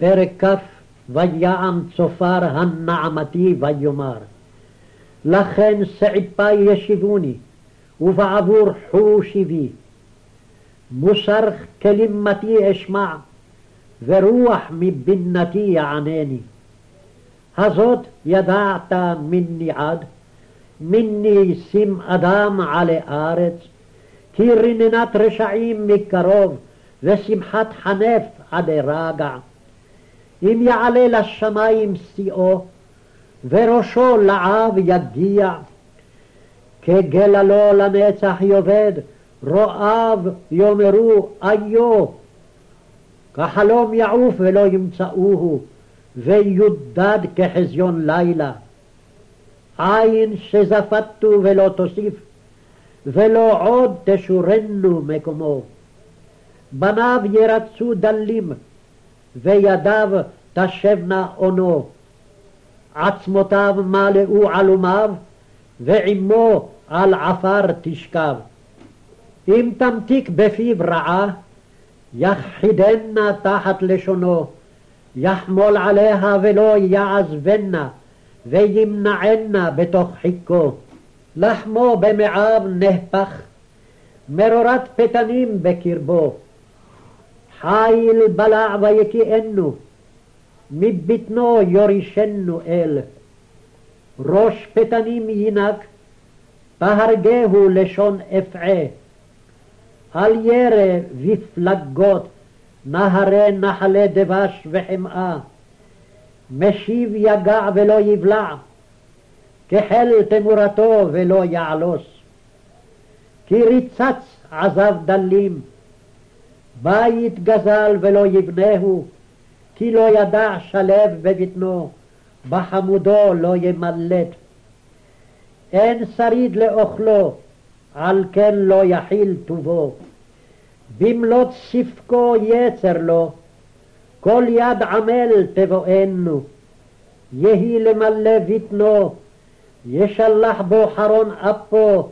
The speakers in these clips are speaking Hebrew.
פרק כ' ויען צופר הנעמתי ויאמר לכן סעיפי ישיבוני ובעבור חושי בי. מוסר כלימתי אשמע ורוח מבינתי יענני. הזאת ידעת מני עד מני שים אדם עלי ארץ כי רננת רשעים מקרוב ושמחת חנף עדי רגע אם יעלה לשמים שיאו, וראשו לעב יגיע. כגללו לנצח יאבד, רואיו יאמרו איו. כחלום יעוף ולא ימצאוהו, ויודד כחזיון לילה. עין שזפתו ולא תוסיף, ולא עוד תשורנו מקומו. בניו ירצו דלים, וידיו תשבנה אונו. עצמותיו מלאו עלומיו, ועמו על עפר תשכב. אם תמתיק בפיו רעה, יכחידנה תחת לשונו, יחמול עליה ולא יעזבנה, וימנענה בתוך חיכו. לחמו במעיו נהפך, מרורת פתנים בקרבו. חיל בלע ויקיאנו, מבטנו יורישנו אל. ראש פתנים ינק, בהרגהו לשון אפעה. על ירא בפלגות, נהרי נחלי דבש וחמאה. משיב יגע ולא יבלע, כחל תמורתו ולא יעלוס. כי ריצץ עזב דלים, בית גזל ולא יבנהו, כי לא ידע שלו בבטנו, בחמודו לא ימלט. אין שריד לאוכלו, על כן לא יכיל טובו. במלאת ספקו יצר לו, כל יד עמל תבואנו. יהי למלא בטנו, ישלח בו חרון אפו,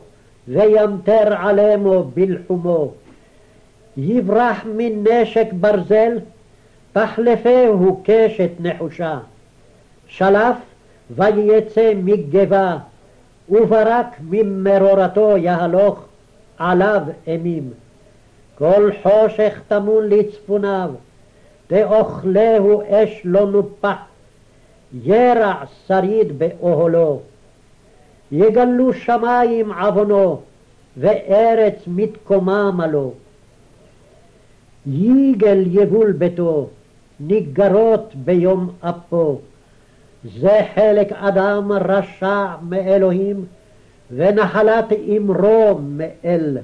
וימטר עלמו בלחומו. יברח מנשק ברזל, תחלפהו קשת נחושה. שלף ויצא מגבה, וברק ממרורתו יהלוך עליו אימים. כל חושך טמון לצפוניו, תאכלהו אש לא נופח, ירע שריד באוהלו. יגלו שמים עוונו, וארץ מתקומם עלו. ייגל יבול ביתו, ניגרות ביום אפו. זה חלק אדם רשע מאלוהים, ונחלת אמרו מאל.